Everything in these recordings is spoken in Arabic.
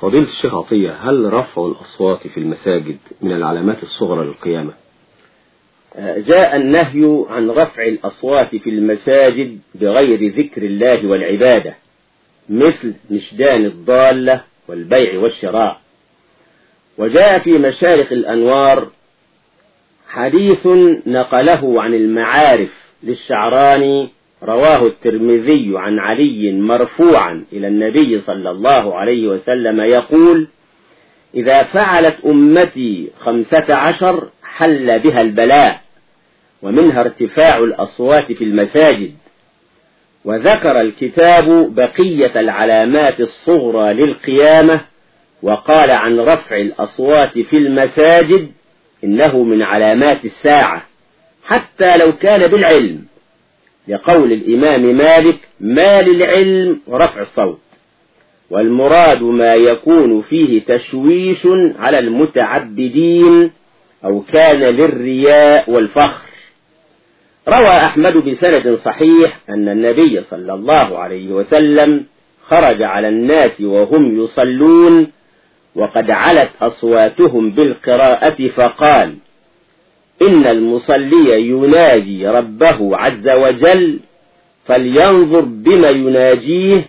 فضيلة الشيخ عطية هل رفع الأصوات في المساجد من العلامات الصغرى للقيامة؟ جاء النهي عن رفع الأصوات في المساجد بغير ذكر الله والعبادة مثل نشدان الضالة والبيع والشراء. وجاء في مشارق الأنوار حديث نقله عن المعارف للشعراني رواه الترمذي عن علي مرفوعا إلى النبي صلى الله عليه وسلم يقول إذا فعلت أمتي خمسة عشر حل بها البلاء ومنها ارتفاع الأصوات في المساجد وذكر الكتاب بقية العلامات الصغرى للقيامة وقال عن رفع الأصوات في المساجد إنه من علامات الساعة حتى لو كان بالعلم. لقول الإمام مالك ما للعلم رفع الصوت. والمراد ما يكون فيه تشويش على المتعبدين أو كان للرياء والفخر. روى أحمد بسند صحيح أن النبي صلى الله عليه وسلم خرج على الناس وهم يصلون وقد علت أصواتهم بالقراءة فقال إن المصلي يناجي ربه عز وجل فلينظر بما يناجيه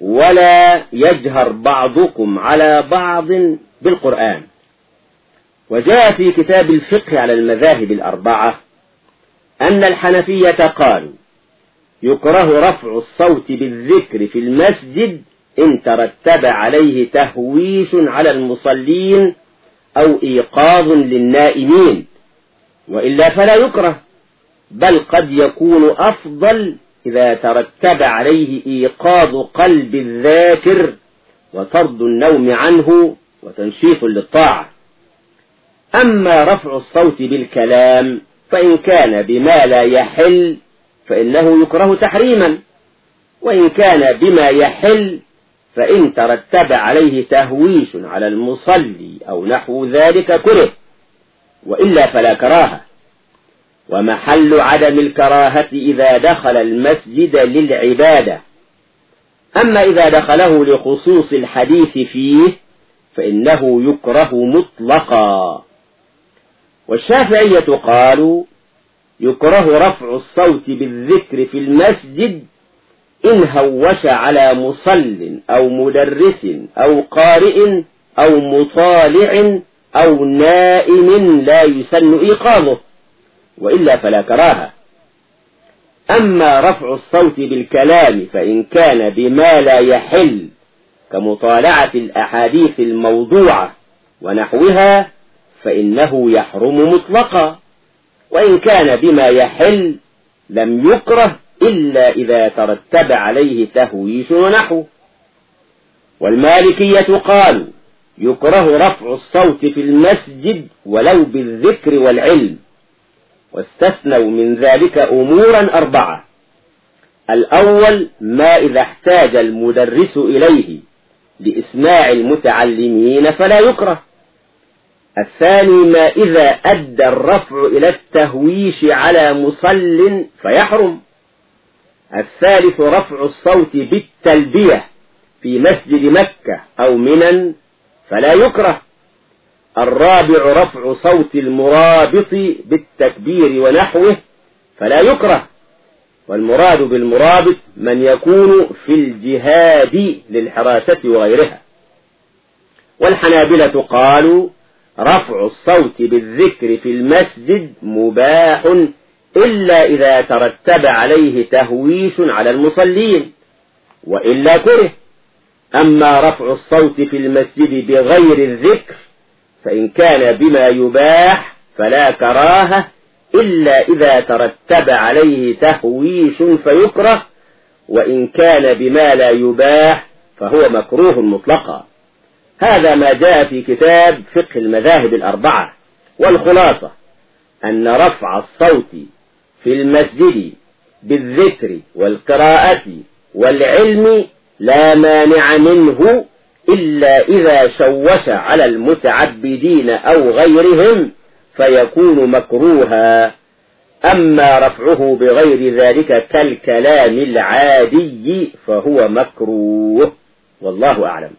ولا يجهر بعضكم على بعض بالقرآن. وجاء في كتاب الفقه على المذاهب الأربعة أن الحنفية قالوا يكره رفع الصوت بالذكر في المسجد إن ترتب عليه تهويش على المصلين أو إيقاظ للنائمين. وإلا فلا يكره بل قد يكون أفضل إذا ترتب عليه إيقاظ قلب الذاكر وطرد النوم عنه وتنشيط للطاعة. أما رفع الصوت بالكلام فإن كان بما لا يحل فإنه يكره تحريما وإن كان بما يحل فإن ترتب عليه تهويش على المصلي أو نحو ذلك كره وإلا فلا كراهة. ومحل عدم الكراهة إذا دخل المسجد للعبادة. أما إذا دخله لخصوص الحديث فيه فإنه يكره مطلقا. والشافعية قالوا يكره رفع الصوت بالذكر في المسجد إن هوش على مصل أو مدرس أو قارئ أو مطالع أو نائم لا يسن إيقاظه وإلا فلا كراهة. أما رفع الصوت بالكلام فإن كان بما لا يحل كمطالعة الأحاديث الموضوعة ونحوها فإنه يحرم مطلقا وإن كان بما يحل لم يكره إلا إذا ترتب عليه تهويش ونحو. والمالكية قالوا يكره رفع الصوت في المسجد ولو بالذكر والعلم. واستثنوا من ذلك أمورا أربعة. الأول ما إذا احتاج المدرس إليه لإسماع المتعلمين فلا يكره. الثاني ما إذا أدى الرفع إلى التهويش على مصل فيحرم. الثالث رفع الصوت بالتلبية في مسجد مكة أو منى فلا يكره. الرابع رفع صوت المرابط بالتكبير ونحوه فلا يكره. والمراد بالمرابط من يكون في الجهاد للحراسة وغيرها. والحنابلة قالوا رفع الصوت بالذكر في المسجد مباح إلا إذا ترتب عليه تهويش على المصلين وإلا كره. أما رفع الصوت في المسجد بغير الذكر فإن كان بما يباح فلا كراهة إلا إذا ترتب عليه تهويش فيكره وإن كان بما لا يباح فهو مكروه مطلقا. هذا ما جاء في كتاب فقه المذاهب الأربعة والخلاصة أن رفع الصوت في المسجد بالذكر والقراءة والعلم لا مانع منه إلا إذا شوش على المتعبدين أو غيرهم فيكون مكروها. أما رفعه بغير ذلك كالكلام العادي فهو مكروه. والله أعلم.